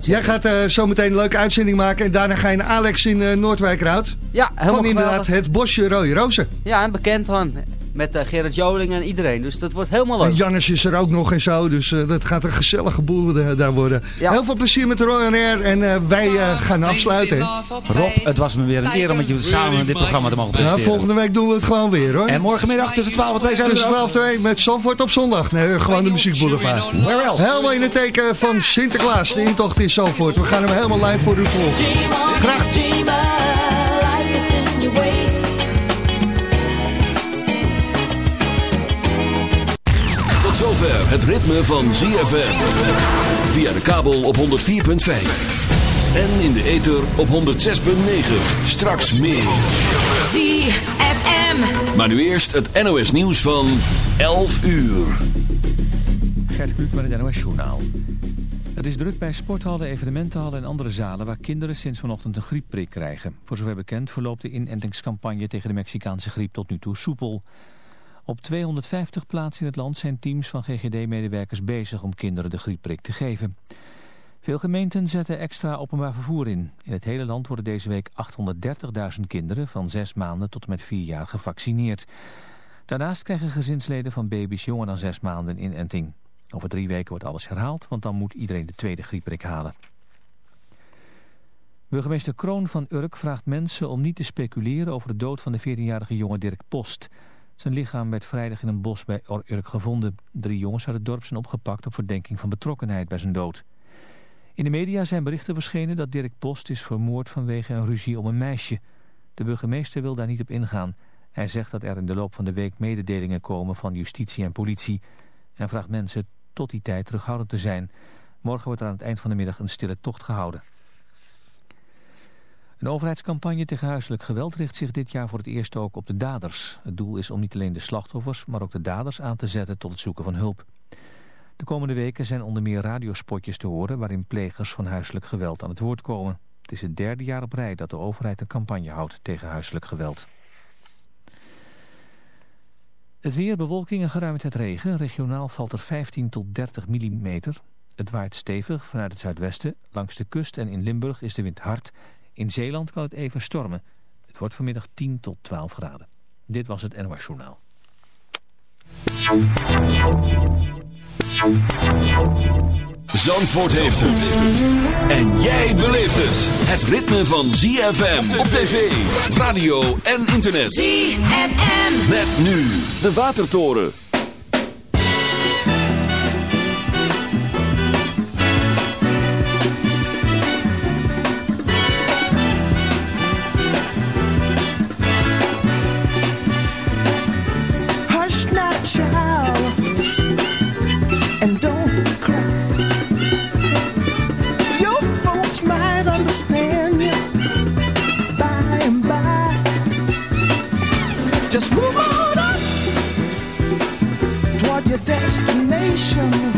Jij gaat uh, zo meteen een leuke uitzending maken en daarna ga je naar Alex in uh, Noordwijkerhout. Ja, helemaal Van inderdaad het bosje Rode Rozen. Ja, en bekend van met uh, Gerard Joling en iedereen. Dus dat wordt helemaal leuk. En Jannes is er ook nog en zo, dus uh, dat gaat een gezellige boel daar worden. Ja. Heel veel plezier met de Royal Air en uh, wij gaan afsluiten. Rob, het was me weer een eer om met je samen dit programma te mogen presenteren. Ja, volgende week doen we het gewoon weer hoor. En morgenmiddag tussen 12 en 2 zijn we Tussen 12 en 2 met Zandvoort op zondag. Nee, gewoon de muziekboulevard. Where else? Helemaal in het teken van Sinterklaas, de intocht in Zandvoort. We gaan hem helemaal live voor u volgen. Graag. Het ritme van ZFM. Via de kabel op 104.5. En in de ether op 106.9. Straks meer. ZFM. Maar nu eerst het NOS nieuws van 11 uur. Gert Kluk met het NOS Journaal. Het is druk bij sporthallen, evenementenhallen en andere zalen... waar kinderen sinds vanochtend een griepprik krijgen. Voor zover bekend verloopt de inentingscampagne tegen de Mexicaanse griep tot nu toe soepel... Op 250 plaatsen in het land zijn teams van GGD-medewerkers bezig om kinderen de griepprik te geven. Veel gemeenten zetten extra openbaar vervoer in. In het hele land worden deze week 830.000 kinderen van 6 maanden tot en met 4 jaar gevaccineerd. Daarnaast krijgen gezinsleden van baby's jonger dan 6 maanden inenting. Over drie weken wordt alles herhaald, want dan moet iedereen de tweede griepprik halen. Burgemeester Kroon van Urk vraagt mensen om niet te speculeren over de dood van de 14-jarige jongen Dirk Post... Zijn lichaam werd vrijdag in een bos bij Urk gevonden. Drie jongens uit het dorp zijn opgepakt op verdenking van betrokkenheid bij zijn dood. In de media zijn berichten verschenen dat Dirk Post is vermoord vanwege een ruzie om een meisje. De burgemeester wil daar niet op ingaan. Hij zegt dat er in de loop van de week mededelingen komen van justitie en politie. En vraagt mensen tot die tijd terughoudend te zijn. Morgen wordt er aan het eind van de middag een stille tocht gehouden. Een overheidscampagne tegen huiselijk geweld richt zich dit jaar voor het eerst ook op de daders. Het doel is om niet alleen de slachtoffers, maar ook de daders aan te zetten tot het zoeken van hulp. De komende weken zijn onder meer radiospotjes te horen waarin plegers van huiselijk geweld aan het woord komen. Het is het derde jaar op rij dat de overheid een campagne houdt tegen huiselijk geweld. Het weer, bewolking en geruimd het regen. Regionaal valt er 15 tot 30 mm. Het waait stevig vanuit het zuidwesten. Langs de kust en in Limburg is de wind hard in Zeeland kan het even stormen. Het wordt vanmiddag 10 tot 12 graden. Dit was het NOS Journaal. Zandvoort heeft het. En jij beleeft het. Het ritme van ZFM op tv, radio en internet. ZFM. Met nu de Watertoren. destination.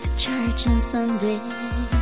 to church on Sunday.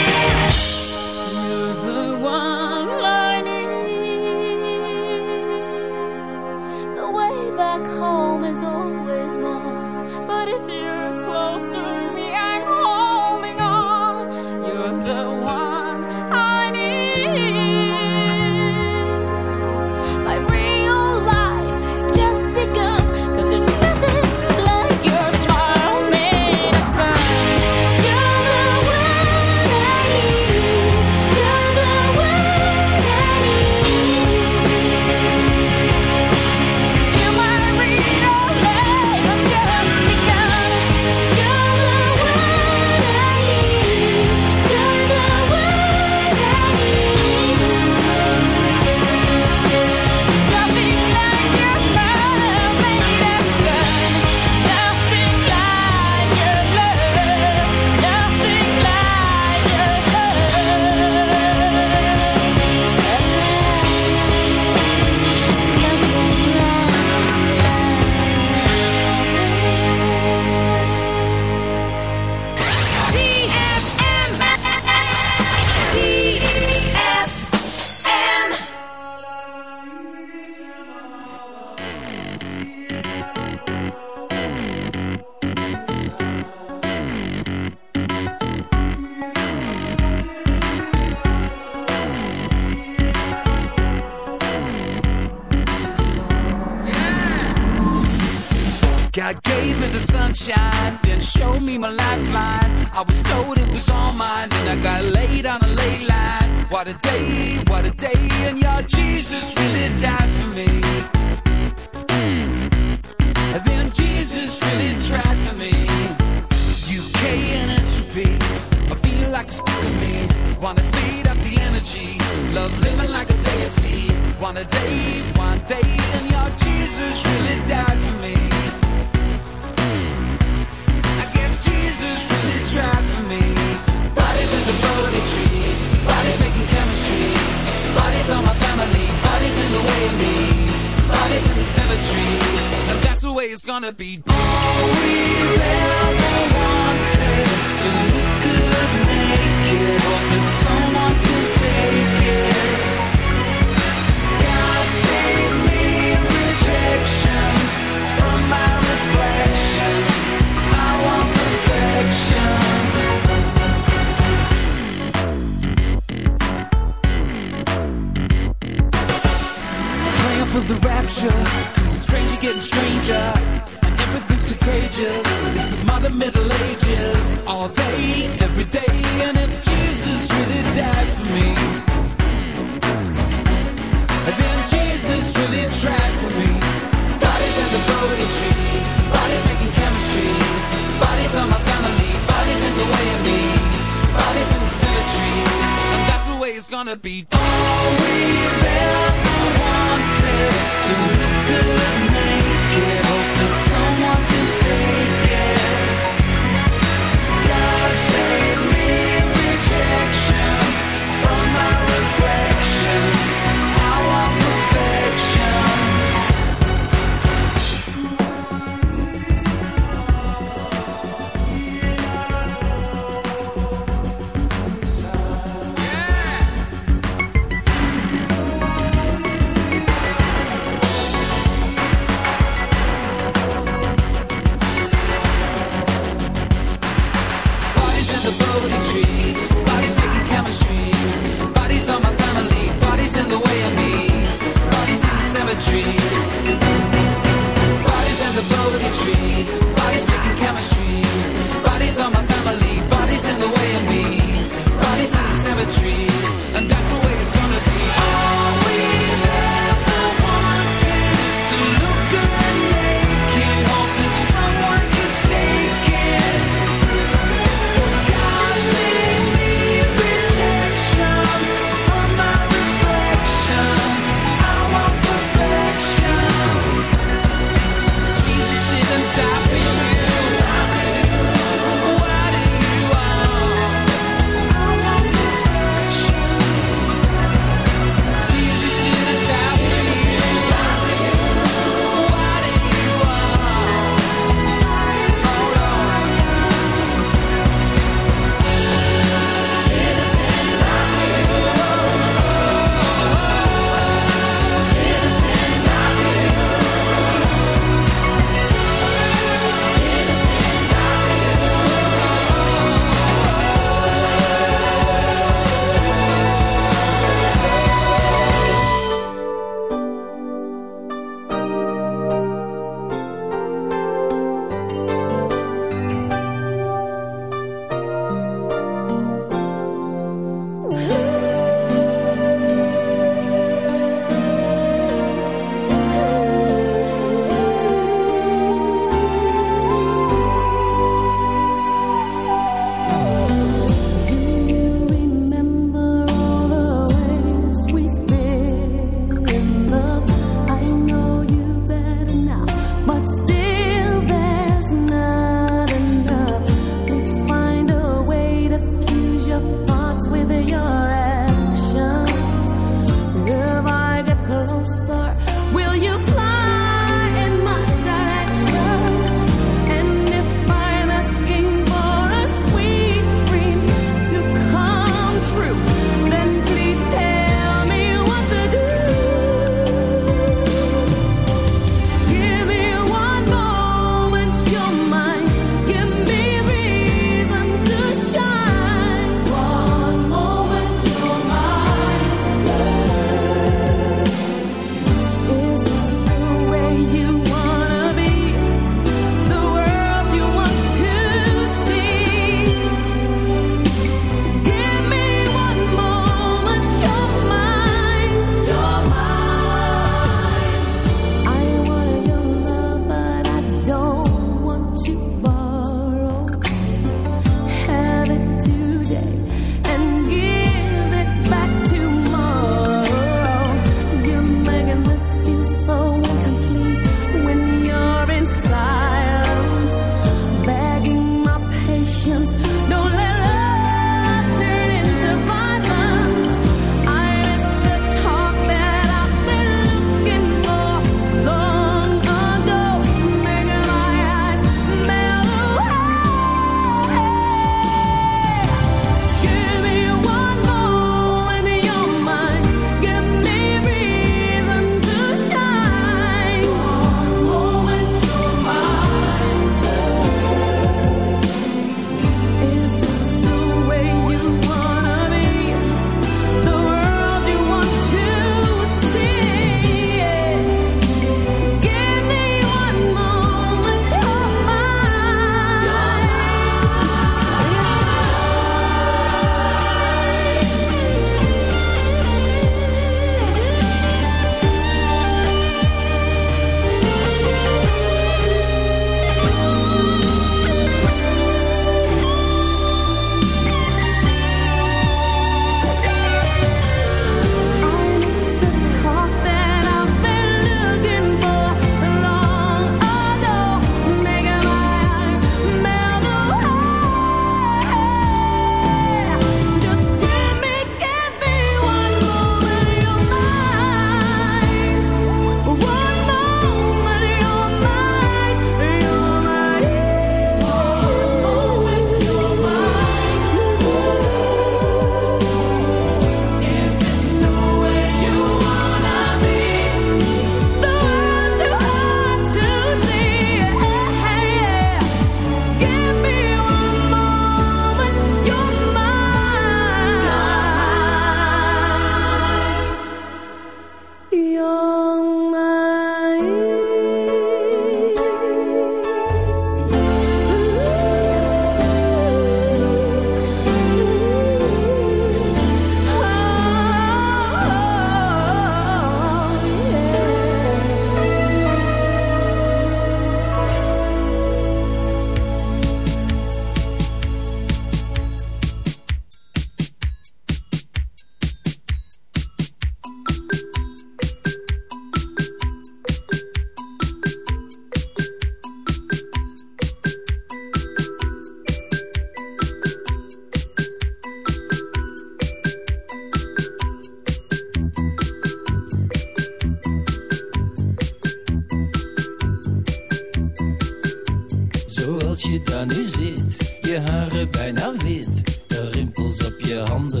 Je handen.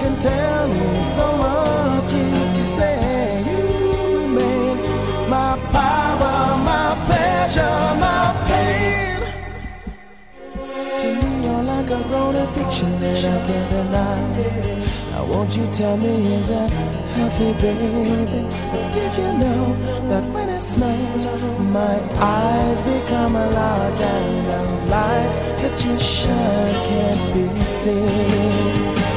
can tell me so much, you can say you made my power, my pleasure, my pain. To me, you're like a grown addiction that I can't deny. Now won't you tell me is that healthy, baby? But did you know that when it snows, my eyes become large and the light that you shine can't be seen?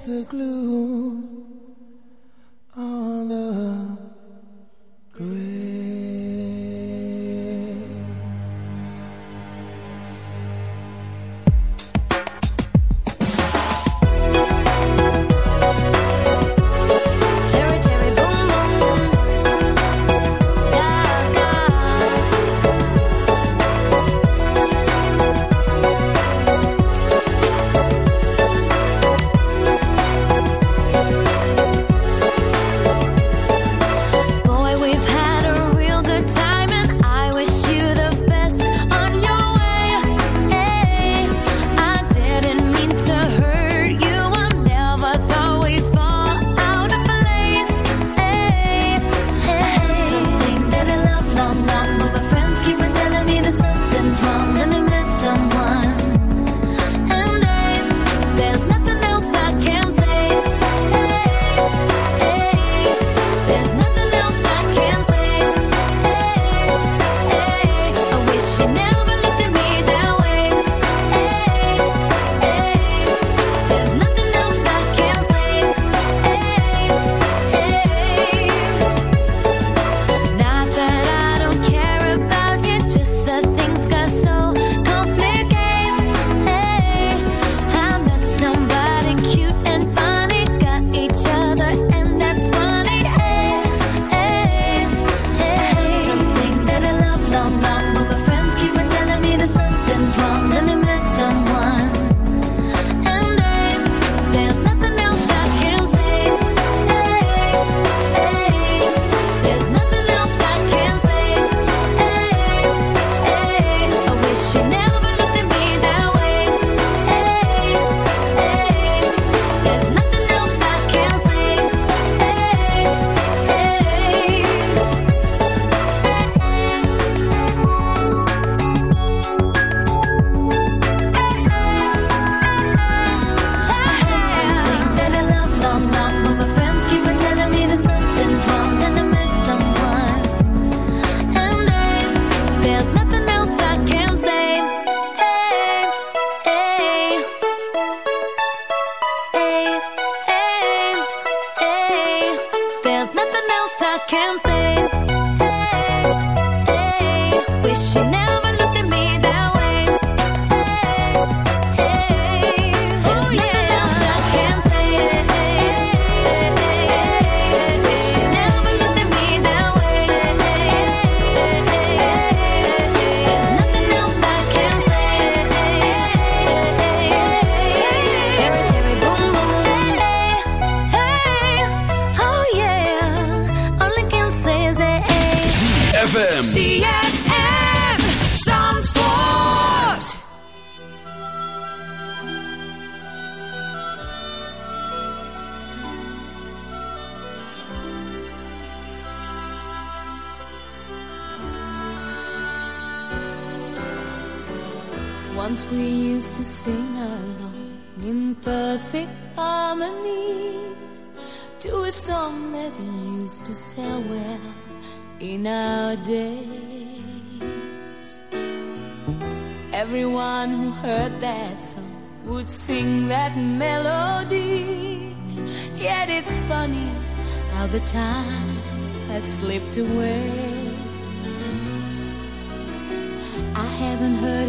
the glue. I haven't heard